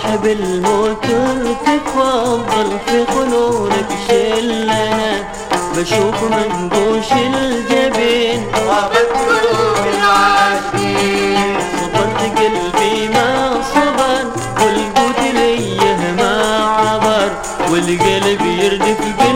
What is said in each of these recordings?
بالموت تفضل في خلونك شلنا بشوف منقوش الجبين ومكتوب العاشقين صبرت قلبي ما صبر والقوت ليه ما عبر والقلب يردف بي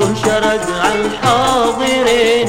شرد على الحاضرين.